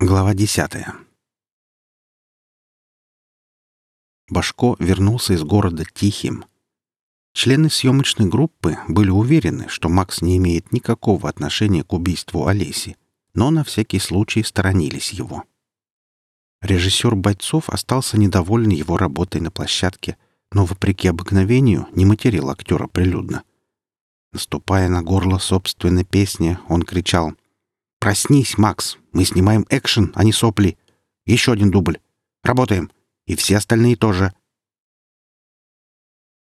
Глава десятая. Башко вернулся из города тихим. Члены съемочной группы были уверены, что Макс не имеет никакого отношения к убийству Олеси, но на всякий случай сторонились его. Режиссер Бойцов остался недоволен его работой на площадке, но, вопреки обыкновению, не материл актера прилюдно. Наступая на горло собственной песни, он кричал — «Проснись, Макс! Мы снимаем экшен, а не сопли! Еще один дубль! Работаем! И все остальные тоже!»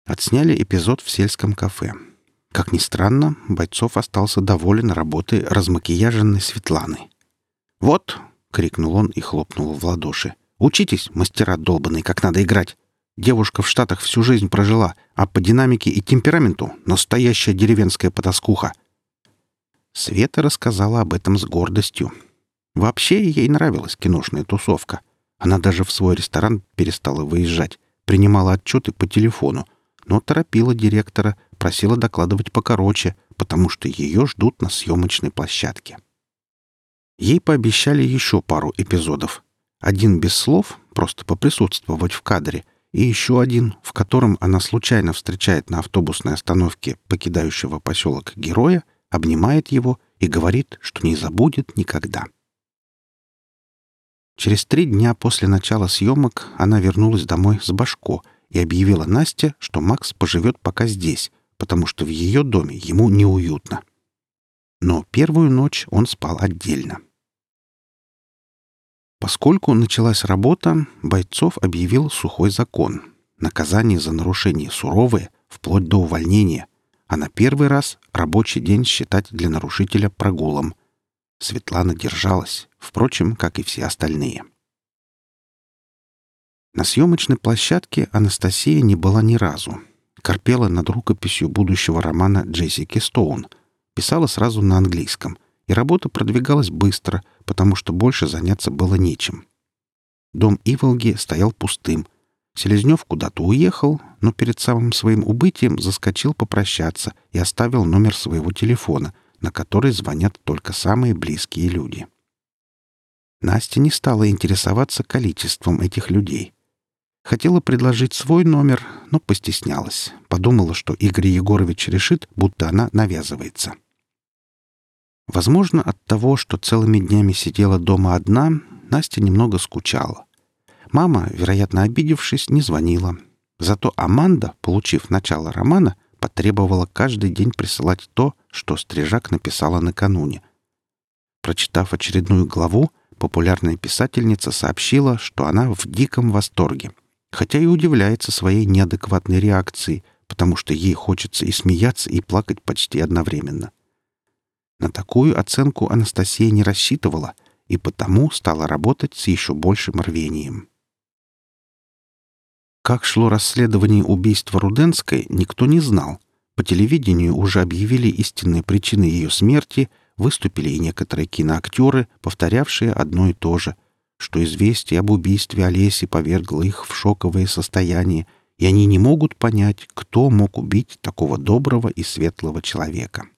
Отсняли эпизод в сельском кафе. Как ни странно, Бойцов остался доволен работой размакияженной Светланы. «Вот!» — крикнул он и хлопнул в ладоши. «Учитесь, мастера долбанные, как надо играть! Девушка в Штатах всю жизнь прожила, а по динамике и темпераменту — настоящая деревенская потаскуха!» Света рассказала об этом с гордостью. Вообще ей нравилась киношная тусовка. Она даже в свой ресторан перестала выезжать, принимала отчеты по телефону, но торопила директора, просила докладывать покороче, потому что ее ждут на съемочной площадке. Ей пообещали еще пару эпизодов. Один без слов, просто поприсутствовать в кадре, и еще один, в котором она случайно встречает на автобусной остановке покидающего поселок героя обнимает его и говорит, что не забудет никогда. Через три дня после начала съемок она вернулась домой с Башко и объявила Насте, что Макс поживет пока здесь, потому что в ее доме ему неуютно. Но первую ночь он спал отдельно. Поскольку началась работа, Бойцов объявил сухой закон. Наказание за нарушение суровое, вплоть до увольнения, а на первый раз рабочий день считать для нарушителя прогулом. Светлана держалась, впрочем, как и все остальные. На съемочной площадке Анастасия не была ни разу. Корпела над рукописью будущего романа Джессики Стоун. Писала сразу на английском. И работа продвигалась быстро, потому что больше заняться было нечем. Дом Иволги стоял пустым, Селезнев куда-то уехал, но перед самым своим убытием заскочил попрощаться и оставил номер своего телефона, на который звонят только самые близкие люди. Настя не стала интересоваться количеством этих людей. Хотела предложить свой номер, но постеснялась. Подумала, что Игорь Егорович решит, будто она навязывается. Возможно, от того, что целыми днями сидела дома одна, Настя немного скучала. Мама, вероятно, обидевшись, не звонила. Зато Аманда, получив начало романа, потребовала каждый день присылать то, что Стрижак написала накануне. Прочитав очередную главу, популярная писательница сообщила, что она в диком восторге, хотя и удивляется своей неадекватной реакции, потому что ей хочется и смеяться, и плакать почти одновременно. На такую оценку Анастасия не рассчитывала и потому стала работать с еще большим рвением. Как шло расследование убийства Руденской, никто не знал. По телевидению уже объявили истинные причины ее смерти, выступили и некоторые киноактеры, повторявшие одно и то же, что известие об убийстве Олеси повергло их в шоковое состояние, и они не могут понять, кто мог убить такого доброго и светлого человека.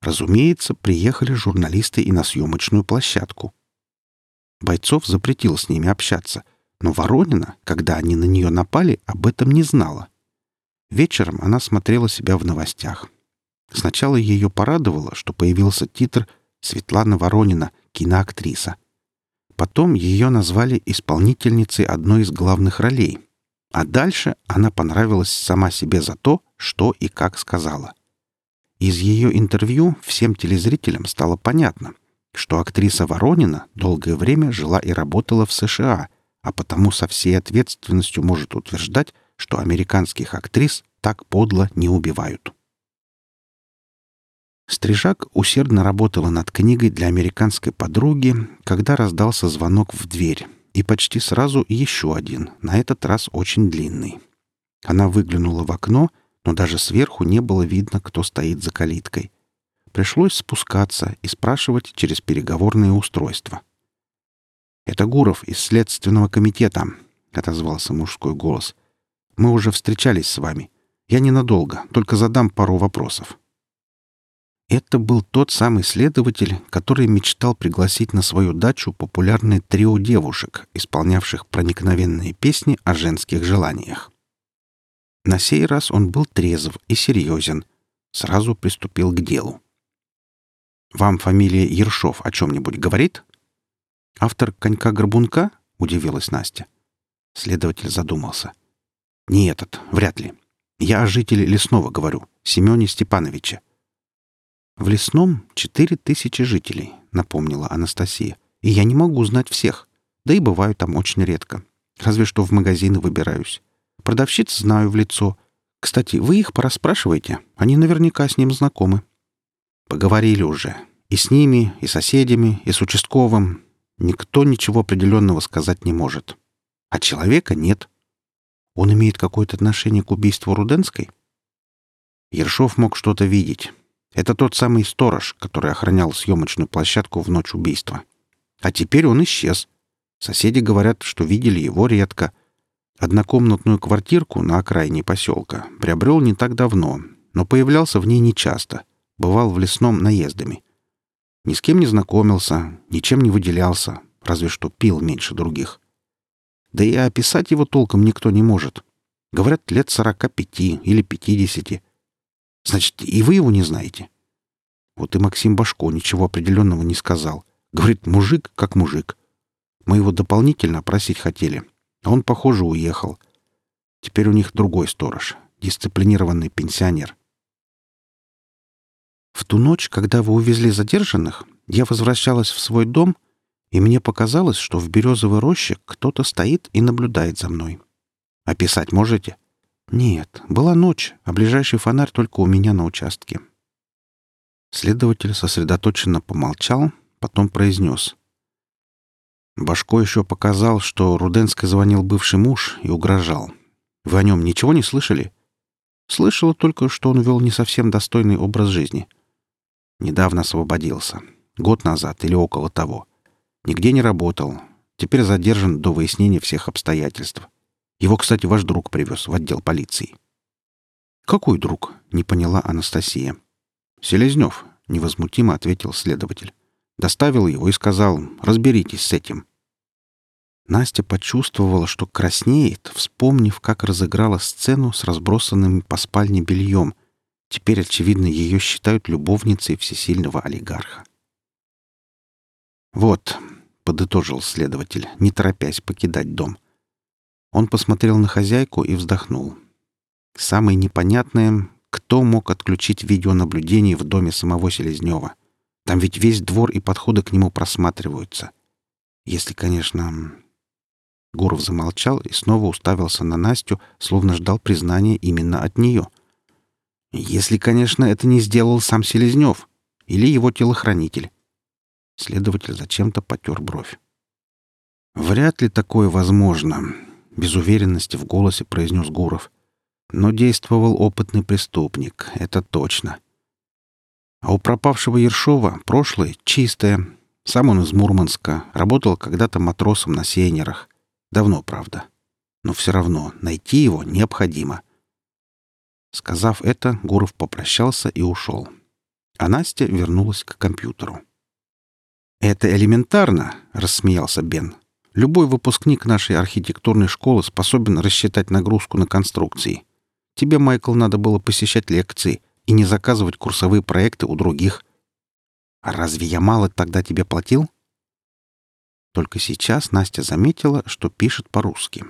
Разумеется, приехали журналисты и на съемочную площадку. Бойцов запретил с ними общаться, но Воронина, когда они на нее напали, об этом не знала. Вечером она смотрела себя в новостях. Сначала ее порадовало, что появился титр «Светлана Воронина, киноактриса». Потом ее назвали исполнительницей одной из главных ролей. А дальше она понравилась сама себе за то, что и как сказала. Из ее интервью всем телезрителям стало понятно, что актриса Воронина долгое время жила и работала в США — а потому со всей ответственностью может утверждать, что американских актрис так подло не убивают. Стрижак усердно работала над книгой для американской подруги, когда раздался звонок в дверь, и почти сразу еще один, на этот раз очень длинный. Она выглянула в окно, но даже сверху не было видно, кто стоит за калиткой. Пришлось спускаться и спрашивать через переговорное устройство — «Это Гуров из Следственного комитета», — отозвался мужской голос. «Мы уже встречались с вами. Я ненадолго, только задам пару вопросов». Это был тот самый следователь, который мечтал пригласить на свою дачу популярное трио девушек, исполнявших проникновенные песни о женских желаниях. На сей раз он был трезв и серьезен. Сразу приступил к делу. «Вам фамилия Ершов о чем-нибудь говорит?» «Автор «Конька-горбунка»?» — удивилась Настя. Следователь задумался. «Не этот, вряд ли. Я о жителе Лесного говорю, Семене Степановиче». «В Лесном четыре тысячи жителей», — напомнила Анастасия. «И я не могу знать всех. Да и бываю там очень редко. Разве что в магазины выбираюсь. Продавщиц знаю в лицо. Кстати, вы их порасспрашиваете. Они наверняка с ним знакомы». «Поговорили уже. И с ними, и соседями, и с участковым. Никто ничего определенного сказать не может. А человека нет. Он имеет какое-то отношение к убийству Руденской? Ершов мог что-то видеть. Это тот самый сторож, который охранял съемочную площадку в ночь убийства. А теперь он исчез. Соседи говорят, что видели его редко. Однокомнатную квартирку на окраине поселка приобрел не так давно, но появлялся в ней нечасто. Бывал в лесном наездами. Ни с кем не знакомился, ничем не выделялся, разве что пил меньше других. Да и описать его толком никто не может. Говорят, лет сорока пяти или пятидесяти. Значит, и вы его не знаете? Вот и Максим Башко ничего определенного не сказал. Говорит, мужик как мужик. Мы его дополнительно опросить хотели. А он, похоже, уехал. Теперь у них другой сторож. Дисциплинированный пенсионер. В ту ночь, когда вы увезли задержанных, я возвращалась в свой дом, и мне показалось, что в березовой роще кто-то стоит и наблюдает за мной. Описать можете? Нет, была ночь, а ближайший фонарь только у меня на участке. Следователь сосредоточенно помолчал, потом произнес. Башко еще показал, что Руденской звонил бывший муж и угрожал. Вы о нем ничего не слышали? Слышала только, что он вел не совсем достойный образ жизни — Недавно освободился. Год назад или около того. Нигде не работал. Теперь задержан до выяснения всех обстоятельств. Его, кстати, ваш друг привез в отдел полиции. «Какой друг?» — не поняла Анастасия. «Селезнев», — невозмутимо ответил следователь. Доставил его и сказал, разберитесь с этим. Настя почувствовала, что краснеет, вспомнив, как разыграла сцену с разбросанным по спальне бельем, Теперь, очевидно, ее считают любовницей всесильного олигарха. «Вот», — подытожил следователь, не торопясь покидать дом. Он посмотрел на хозяйку и вздохнул. Самое непонятное — кто мог отключить видеонаблюдение в доме самого Селезнева? Там ведь весь двор и подходы к нему просматриваются. Если, конечно... Гуров замолчал и снова уставился на Настю, словно ждал признания именно от нее — если, конечно, это не сделал сам Селезнев или его телохранитель. Следователь зачем-то потер бровь. «Вряд ли такое возможно», — без уверенности в голосе произнес Гуров. «Но действовал опытный преступник, это точно. А у пропавшего Ершова прошлое чистое. Сам он из Мурманска, работал когда-то матросом на сейнерах. Давно, правда. Но все равно найти его необходимо». Сказав это, Гуров попрощался и ушел. А Настя вернулась к компьютеру. «Это элементарно», — рассмеялся Бен. «Любой выпускник нашей архитектурной школы способен рассчитать нагрузку на конструкции. Тебе, Майкл, надо было посещать лекции и не заказывать курсовые проекты у других. А разве я мало тогда тебе платил?» Только сейчас Настя заметила, что пишет по-русски.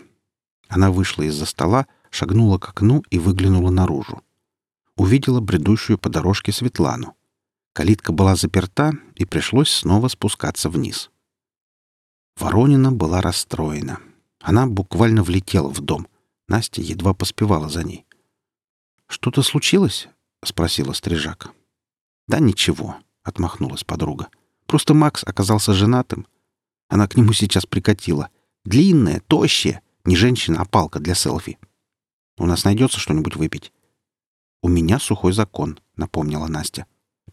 Она вышла из-за стола, шагнула к окну и выглянула наружу. Увидела бредущую по дорожке Светлану. Калитка была заперта, и пришлось снова спускаться вниз. Воронина была расстроена. Она буквально влетела в дом. Настя едва поспевала за ней. «Что-то случилось?» — спросила Стрижак. «Да ничего», — отмахнулась подруга. «Просто Макс оказался женатым. Она к нему сейчас прикатила. Длинная, тощая. Не женщина, а палка для селфи. У нас найдется что-нибудь выпить?» «У меня сухой закон», — напомнила Настя.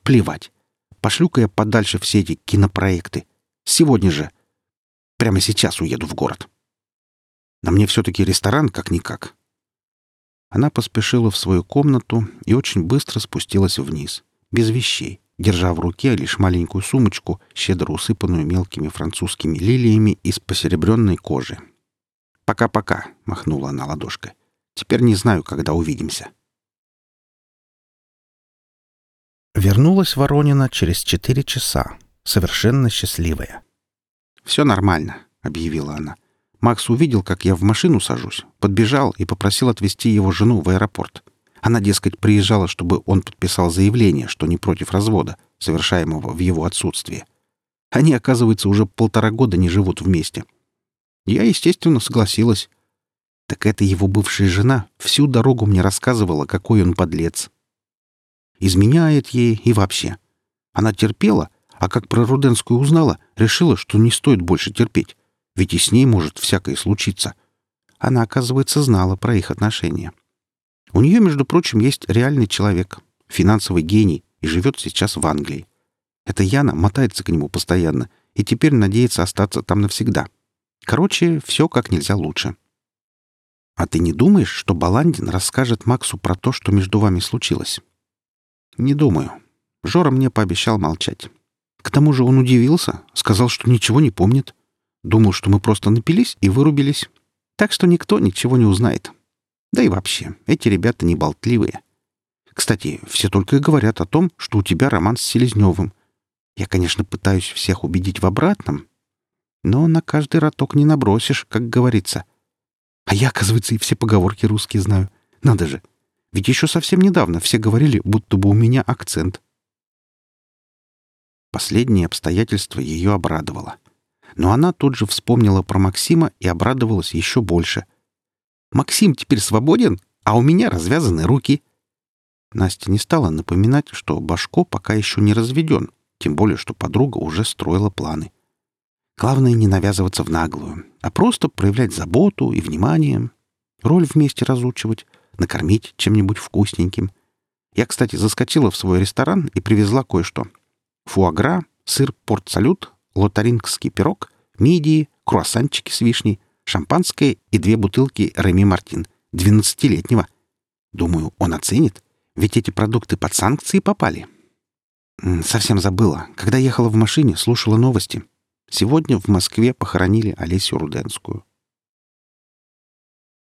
«Плевать. Пошлю-ка я подальше все эти кинопроекты. Сегодня же. Прямо сейчас уеду в город. На мне все-таки ресторан как-никак». Она поспешила в свою комнату и очень быстро спустилась вниз. без вещей, держа в руке лишь маленькую сумочку, щедро усыпанную мелкими французскими лилиями из посеребренной кожи. «Пока-пока», — махнула она ладошкой. «Теперь не знаю, когда увидимся». Вернулась Воронина через четыре часа, совершенно счастливая. «Все нормально», — объявила она. Макс увидел, как я в машину сажусь, подбежал и попросил отвезти его жену в аэропорт. Она, дескать, приезжала, чтобы он подписал заявление, что не против развода, совершаемого в его отсутствие. Они, оказывается, уже полтора года не живут вместе. Я, естественно, согласилась. Так это его бывшая жена всю дорогу мне рассказывала, какой он подлец. Изменяет ей и вообще. Она терпела, а как про Руденскую узнала, решила, что не стоит больше терпеть, ведь и с ней может всякое случиться. Она, оказывается, знала про их отношения. У нее, между прочим, есть реальный человек, финансовый гений, и живет сейчас в Англии. Эта Яна мотается к нему постоянно и теперь надеется остаться там навсегда. Короче, все как нельзя лучше. А ты не думаешь, что Баландин расскажет Максу про то, что между вами случилось? Не думаю. Жора мне пообещал молчать. К тому же он удивился, сказал, что ничего не помнит. Думал, что мы просто напились и вырубились. Так что никто ничего не узнает. Да и вообще, эти ребята не болтливые. Кстати, все только и говорят о том, что у тебя роман с Селезневым. Я, конечно, пытаюсь всех убедить в обратном, но на каждый роток не набросишь, как говорится. А я, оказывается, и все поговорки русские знаю. Надо же. Ведь еще совсем недавно все говорили, будто бы у меня акцент. Последнее обстоятельство ее обрадовало. Но она тут же вспомнила про Максима и обрадовалась еще больше — Максим теперь свободен, а у меня развязаны руки. Настя не стала напоминать, что Башко пока еще не разведен, тем более, что подруга уже строила планы. Главное не навязываться в наглую, а просто проявлять заботу и внимание, роль вместе разучивать, накормить чем-нибудь вкусненьким. Я, кстати, заскочила в свой ресторан и привезла кое-что. Фуагра, сыр порт-салют, лотарингский пирог, мидии, круассанчики с вишней — шампанское и две бутылки Реми Мартин, двенадцатилетнего. Думаю, он оценит, ведь эти продукты под санкции попали. Совсем забыла. Когда ехала в машине, слушала новости. Сегодня в Москве похоронили Олесю Руденскую.